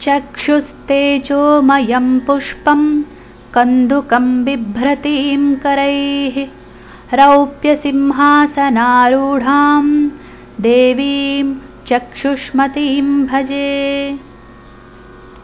चक्षुस्तेजोमयं पुष्पं कन्दुकं बिभ्रतीं करैः रौप्यसिंहासनारूढां देवीं चक्षुष्मतीं भजे।